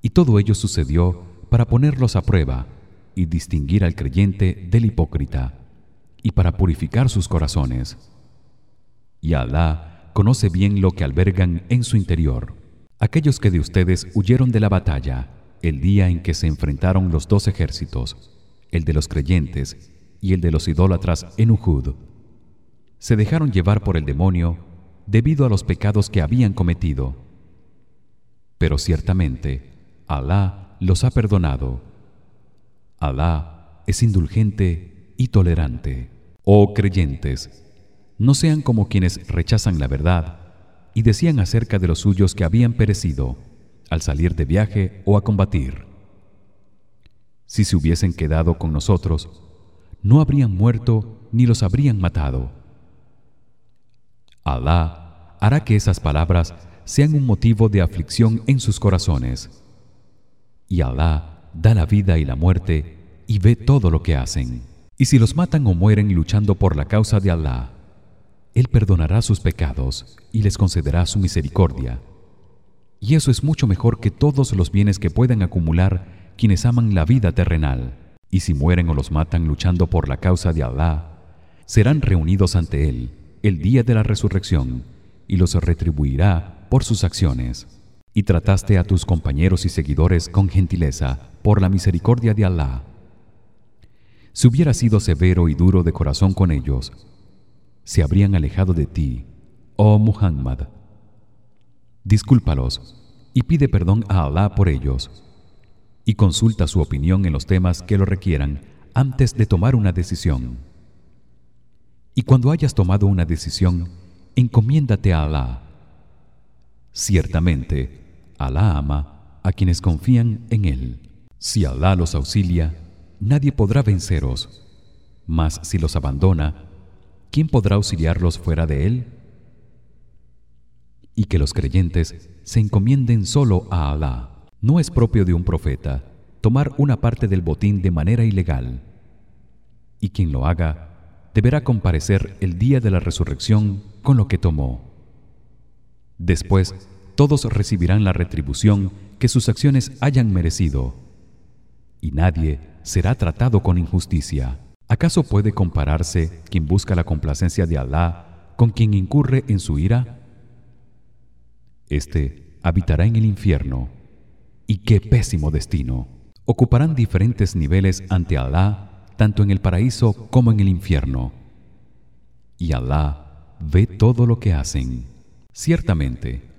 Y todo ello sucedió para ponerlos a prueba y distinguir al creyente del hipócrita y para purificar sus corazones. Y Alá conoce bien lo que albergan en su interior. Aquellos que de ustedes huyeron de la batalla el día en que se enfrentaron los dos ejércitos el de los creyentes y el de los idólatras en Uhud se dejaron llevar por el demonio debido a los pecados que habían cometido. Pero ciertamente Alá los ha perdonado Alá es indulgente y tolerante. Oh creyentes no sean como quienes rechazan la verdad y decían acerca de los suyos que habían perecido al salir de viaje o a combatir. Si se hubiesen quedado con nosotros no habrían muerto ni los habrían matado. Alá hará que esas palabras sean un motivo de aflicción en sus corazones. Y Alá da la vida y la muerte y ve todo lo que hacen. Y si los matan o mueren luchando por la causa de Alá él perdonará sus pecados y les concederá su misericordia. Y eso es mucho mejor que todos los bienes que puedan acumular quienes aman la vida terrenal. Y si mueren o los matan luchando por la causa de Alá serán reunidos ante él el día de la resurrección y los retribuirá por sus acciones y trataste a tus compañeros y seguidores con gentileza por la misericordia de Alá. Si hubieras sido severo y duro de corazón con ellos se habrían alejado de ti oh Muhammad. Discúlpalos y pide perdón a Alá por ellos y consulta su opinión en los temas que lo requieran antes de tomar una decisión. Y cuando hayas tomado una decisión encomiéndate a Alá. Ciertamente Alá ama a quienes confían en él. Si Alá los auxilia nadie podrá venceros. Mas si los abandona quién podrá auxiliarlos fuera de él y que los creyentes se encomienden solo a Alá. No es propio de un profeta tomar una parte del botín de manera ilegal. Y quien lo haga deberá comparecer el día de la resurrección con lo que tomó. Después todos recibirán la retribución que sus acciones hayan merecido y nadie será tratado con injusticia ¿Acaso puede compararse quien busca la complacencia de Alá con quien incurre en su ira? Este habitará en el infierno. Y qué pésimo destino. Ocuparán diferentes niveles ante Alá, tanto en el paraíso como en el infierno. Y Alá ve todo lo que hacen. Ciertamente,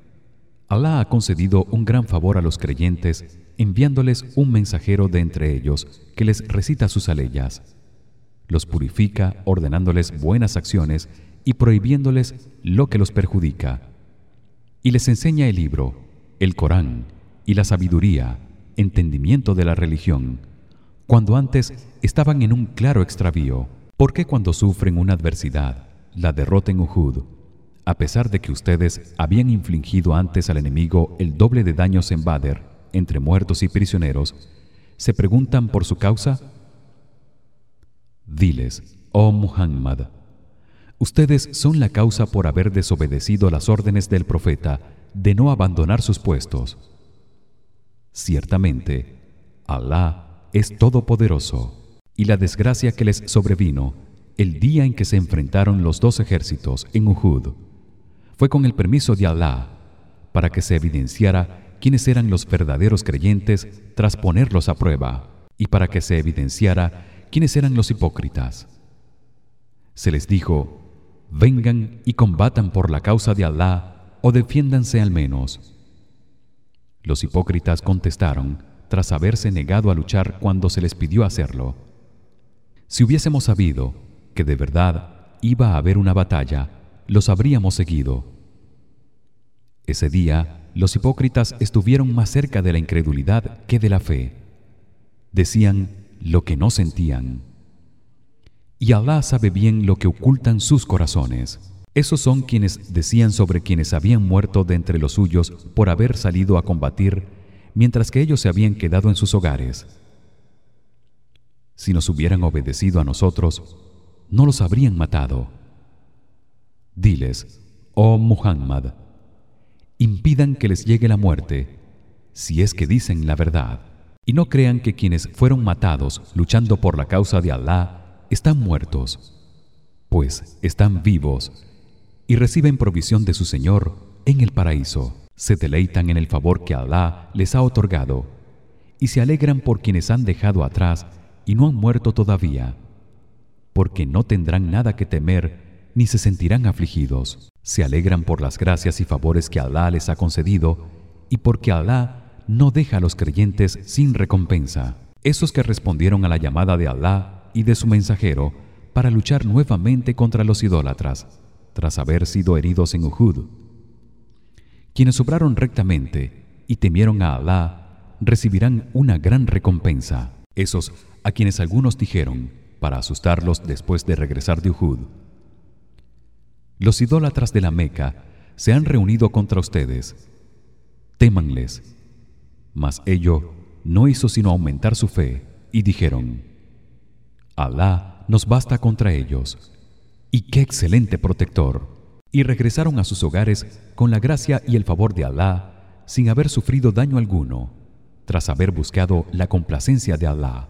Alá ha concedido un gran favor a los creyentes enviándoles un mensajero de entre ellos que les recita sus aleyas. Los purifica ordenándoles buenas acciones y prohibiéndoles lo que los perjudica. Y les enseña el libro el Corán y la sabiduría entendimiento de la religión. Cuando antes estaban en un claro extravío ¿por qué cuando sufren una adversidad la derrota en Uhud a pesar de que ustedes habían infligido antes al enemigo el doble de daños en Badr entre muertos y prisioneros se preguntan por su causa Diles, oh Muhammad, ustedes son la causa por haber desobedecido las órdenes del profeta de no abandonar sus puestos. Ciertamente, Alá es todopoderoso, y la desgracia que les sobrevino el día en que se enfrentaron los dos ejércitos en Uhud fue con el permiso de Alá para que se evidenciara quiénes eran los verdaderos creyentes tras ponerlos a prueba y para que se evidenciara quiénes eran los hipócritas. Se les dijo vengan y combatan por la causa de Alá o defiéndanse al menos los hipócritas contestaron tras haberse negado a luchar cuando se les pidió hacerlo si hubiésemos sabido que de verdad iba a haber una batalla los habríamos seguido. Ese día los hipócritas estuvieron más cerca de la incredulidad que de la fe. Decían lo que no sentían. Y Allah sabe bien lo que ocultan sus corazones. Esos son quienes decían sobre quienes habían muerto de entre los suyos por haber salido a combatir mientras que ellos se habían quedado en sus hogares. Si nos hubieran obedecido a nosotros no los habrían matado diles oh Muhammad impidan que les llegue la muerte si es que dicen la verdad y no crean que quienes fueron matados luchando por la causa de Allah están muertos pues están vivos y reciben provisión de su Señor en el paraíso. Se deleitan en el favor que Allah les ha otorgado y se alegran por quienes han dejado atrás y no han muerto todavía porque no tendrán nada que temer ni se sentirán afligidos se alegran por las gracias y favores que Alá les ha concedido y porque Alá no deja a los creyentes sin recompensa. Esos que respondieron a la llamada de Alá y de su mensajero para luchar nuevamente contra los idólatras, tras haber sido heridos en Uhud. Quienes obraron rectamente y temieron a Alá recibirán una gran recompensa. Esos a quienes algunos dijeron para asustarlos después de regresar de Uhud los idólatras de la Meca se han reunido contra ustedes. Témanles. Mas ello no hizo sino aumentar su fe y dijeron Alá nos basta contra ellos y qué excelente protector. Y regresaron a sus hogares con la gracia y el favor de Alá sin haber sufrido daño alguno tras haber buscado la complacencia de Alá.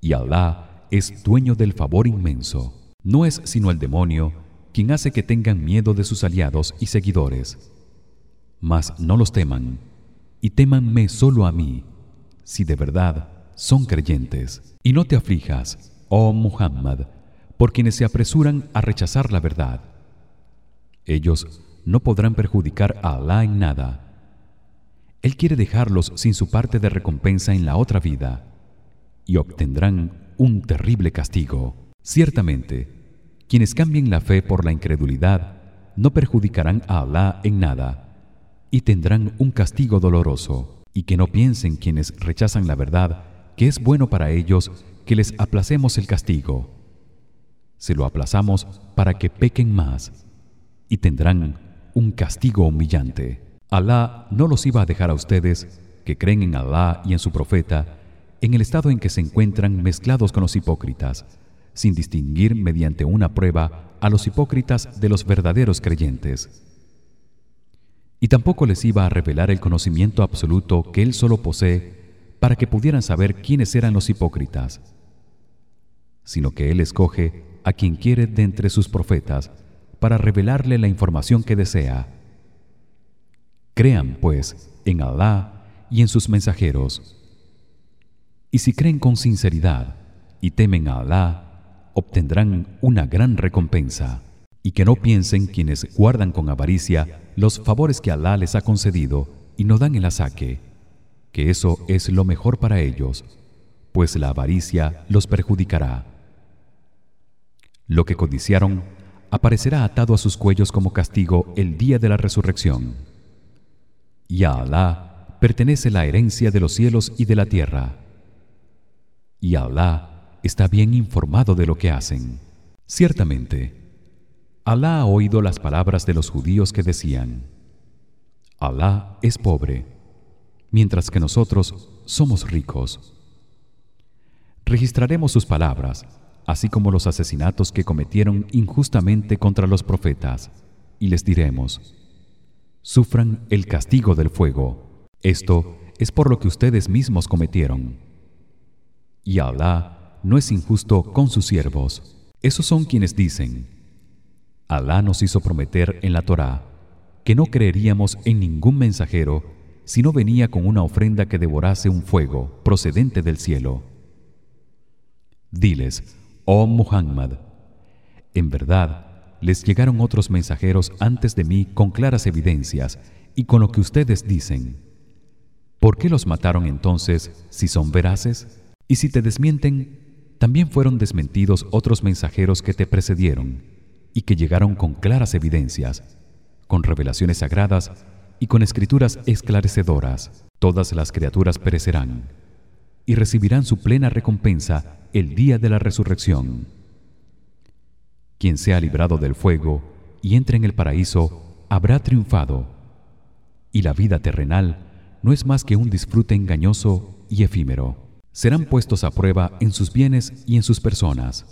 Y Alá es dueño del favor inmenso. No es sino el demonio quien hace que tengan miedo de sus aliados y seguidores. Mas no los teman y témanme solo a mí si de verdad son creyentes. Y no te aflijas oh Muhammad por quienes se apresuran a rechazar la verdad. Ellos no podrán perjudicar a Alá en nada. Él quiere dejarlos sin su parte de recompensa en la otra vida y obtendrán un terrible castigo. Ciertamente quienes cambien la fe por la incredulidad no perjudicarán a Alá en nada y tendrán un castigo doloroso. Y que no piensen quienes rechazan la verdad que es bueno para ellos que les aplacemos el castigo. Se lo aplazamos para que pequen más y tendrán un castigo humillante. Alá no los iba a dejar a ustedes que creen en Alá y en su profeta en el estado en que se encuentran mezclados con los hipócritas sin distinguir mediante una prueba a los hipócritas de los verdaderos creyentes. Y tampoco les iba a revelar el conocimiento absoluto que él solo posee para que pudieran saber quiénes eran los hipócritas, sino que él escoge a quien quiere de entre sus profetas para revelarle la información que desea. Crean pues en Alá y en sus mensajeros. Y si creen con sinceridad y temen a Alá, obtendrán una gran recompensa. Y que no piensen quienes guardan con avaricia los favores que Alá les ha concedido y no dan el asaque que eso es lo mejor para ellos pues la avaricia los perjudicará. Lo que codiciaron aparecerá atado a sus cuellos como castigo el día de la resurrección. Y a Alá pertenece la herencia de los cielos y de la tierra. Y a Alá está bien informado de lo que hacen. Ciertamente, Alá ha oído las palabras de los judíos que decían: Alá es pobre, mientras que nosotros somos ricos. Registraremos sus palabras, así como los asesinatos que cometieron injustamente contra los profetas, y les diremos: Sufran el castigo del fuego. Esto es por lo que ustedes mismos cometieron. Y Alá no es injusto con sus siervos. Esos son quienes dicen: Alá nos hizo prometer en la Torá que no creeríamos en ningún mensajero si no venía con una ofrenda que devorase un fuego procedente del cielo. Diles: Oh Muhammad, en verdad, les llegaron otros mensajeros antes de mí con claras evidencias y con lo que ustedes dicen ¿Por qué los mataron entonces si son veraces? Y si te desmienten, también fueron desmentidos otros mensajeros que te precedieron y que llegaron con claras evidencias, con revelaciones sagradas y con escrituras esclarecedoras. Todas las criaturas perecerán y recibirán su plena recompensa el día de la resurrección. Quien sea librado del fuego y entre en el paraíso habrá triunfado. Y la vida terrenal no es más que un disfrute engañoso y efímero. Serán puestos a prueba en sus bienes y en sus personas.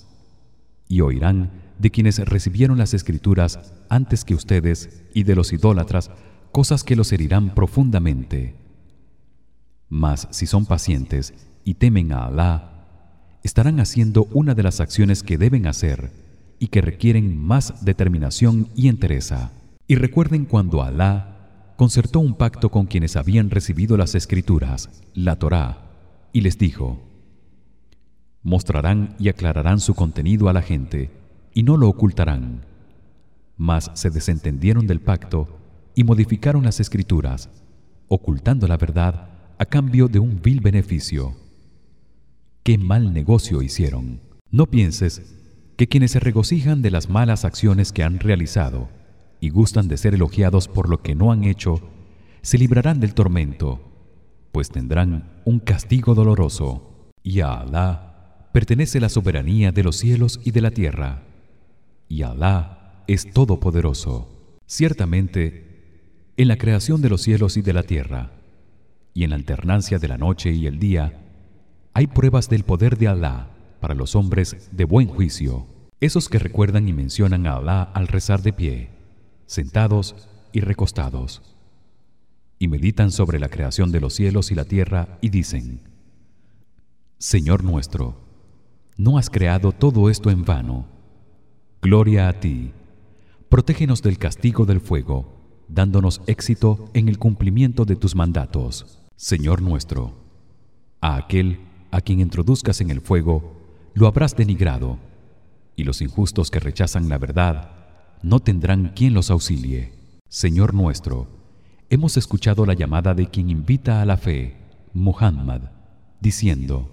Y oirán de quienes recibieron las escrituras antes que ustedes y de los idólatras cosas que los herirán profundamente. Mas si son pacientes y temen a Alá, estarán haciendo una de las acciones que deben hacer y que requieren más determinación y entereza. Y recuerden cuando Alá concertó un pacto con quienes habían recibido las escrituras, la Torá, y les dijo: Mostrarán y aclararán su contenido a la gente y no lo ocultarán. Mas se desentendieron del pacto y modificaron las escrituras, ocultando la verdad a cambio de un vil beneficio. Qué mal negocio hicieron. No pienses que quienes se regocijan de las malas acciones que han realizado y gustan de ser elogiados por lo que no han hecho, se librarán del tormento, pues tendrán un castigo doloroso. Y a Alá pertenece la soberanía de los cielos y de la tierra. Y Alá es todopoderoso. Ciertamente, en la creación de los cielos y de la tierra, y en la alternancia de la noche y el día, hay pruebas del poder de Alá para los hombres de buen juicio, esos que recuerdan y mencionan a Alá al rezar de pie sentados y recostados y meditan sobre la creación de los cielos y la tierra y dicen Señor nuestro no has creado todo esto en vano. Gloria a ti. Protégenos del castigo del fuego dándonos éxito en el cumplimiento de tus mandatos. Señor nuestro a aquel a quien introduzcas en el fuego lo habrás denigrado y los injustos que rechazan la verdad no tendrán quien los auxilie. Señor nuestro, hemos escuchado la llamada de quien invita a la fe, Muhammad, diciendo: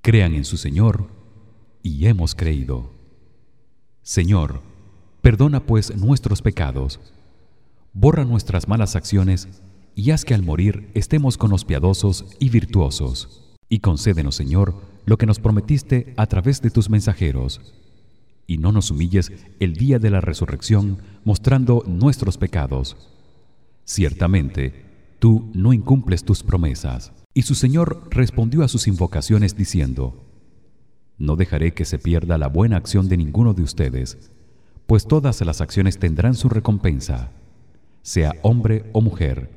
Crean en su Señor y hemos creído. Señor, perdona pues nuestros pecados, borra nuestras malas acciones y haz que al morir estemos con los piadosos y virtuosos. Y concédenos, Señor, lo que nos prometiste a través de tus mensajeros y no nos humilles el día de la resurrección mostrando nuestros pecados. Ciertamente, tú no incumples tus promesas. Y su Señor respondió a sus invocaciones diciendo: No dejaré que se pierda la buena acción de ninguno de ustedes, pues todas las acciones tendrán su recompensa, sea hombre o mujer,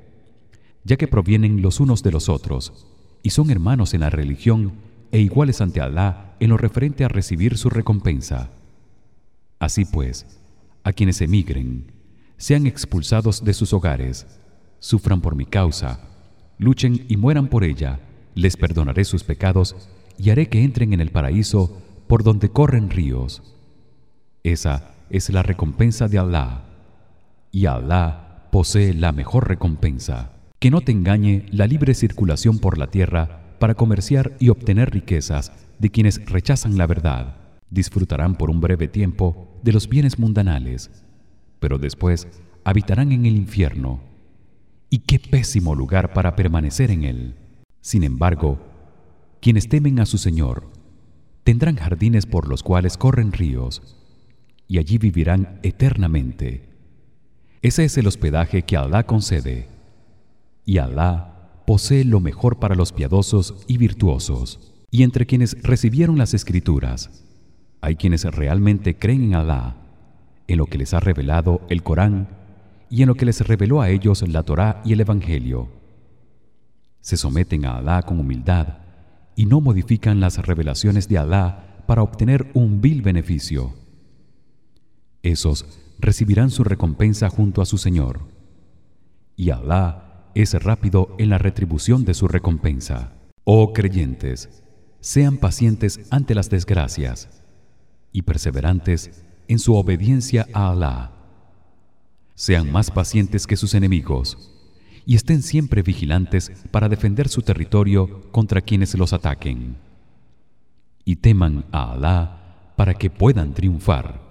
ya que provienen los unos de los otros y son hermanos en la religión e iguales ante Alá en lo referente a recibir su recompensa. Así pues, a quienes emigren, sean expulsados de sus hogares, sufran por mi causa, luchen y mueran por ella, les perdonaré sus pecados y haré que entren en el paraíso por donde corren ríos. Esa es la recompensa de Allah. Y Allah posee la mejor recompensa. Que no te engañe la libre circulación por la tierra para comerciar y obtener riquezas de quienes rechazan la verdad disfrutarán por un breve tiempo de los bienes mundanales, pero después habitarán en el infierno. Y qué pésimo lugar para permanecer en él. Sin embargo, quienes temen a su Señor tendrán jardines por los cuales corren ríos y allí vivirán eternamente. Ese es el hospedaje que Alá concede. Y Alá posee lo mejor para los piadosos y virtuosos. Y entre quienes recibieron las escrituras hay quienes realmente creen en Alá, en lo que les ha revelado el Corán y en lo que les reveló a ellos la Torá y el evangelio. Se someten a Alá con humildad y no modifican las revelaciones de Alá para obtener un vil beneficio. Esos recibirán su recompensa junto a su Señor. Y Alá es rápido en la retribución de su recompensa. Oh creyentes, sean pacientes ante las desgracias y perseverantes en su obediencia a Alá. Sean más pacientes que sus enemigos y estén siempre vigilantes para defender su territorio contra quienes los ataquen. Y teman a Alá para que puedan triunfar